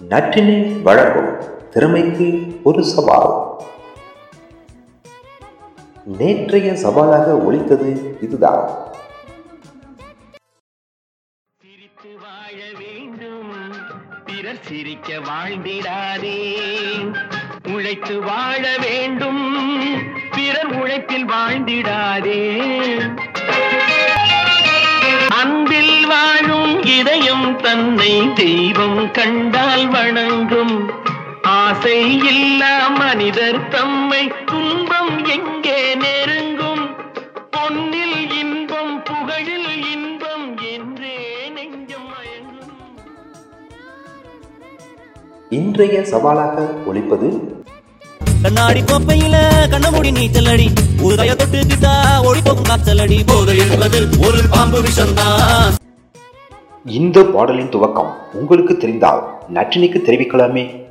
நற்றினை வழங்கும் திறமைக்கு ஒரு சவால். நேற்றைய சவாலாக ஒழித்தது இதுதான். சிரித்து வாழ வேண்டும் பிறர் சிரிக்க வாழ்ந்திடாதே. உழைத்து வாழ வேண்டும் பிறர் உழைப்பில் வாழ்ந்திடாதே. தன்னை தெய்வம் கண்டால் வணங்கும். ஆசை இல்லா மனிதர் தம்மை துன்பம் எங்கே நெருங்கும். பொன்னில் இன்பம் புகழில் இன்பம் என்றே நெஞ்சம் மயங்கும். இன்றைய சவாலாக ஒழிப்பது கண்ணாடி கோப்பையில கண்ணமுடி நீச்சல் அடி ஒரு கைய தொட்டுக்கிட்டா ஓடி போகும் காய்ச்சல் அடி போதை என்பது ஒரு பாம்பு விஷம்தான். இந்த பாடலின் துவக்கம் உங்களுக்கு தெரிந்தால் நற்றினைக்கு தெரிவிக்கலாமே.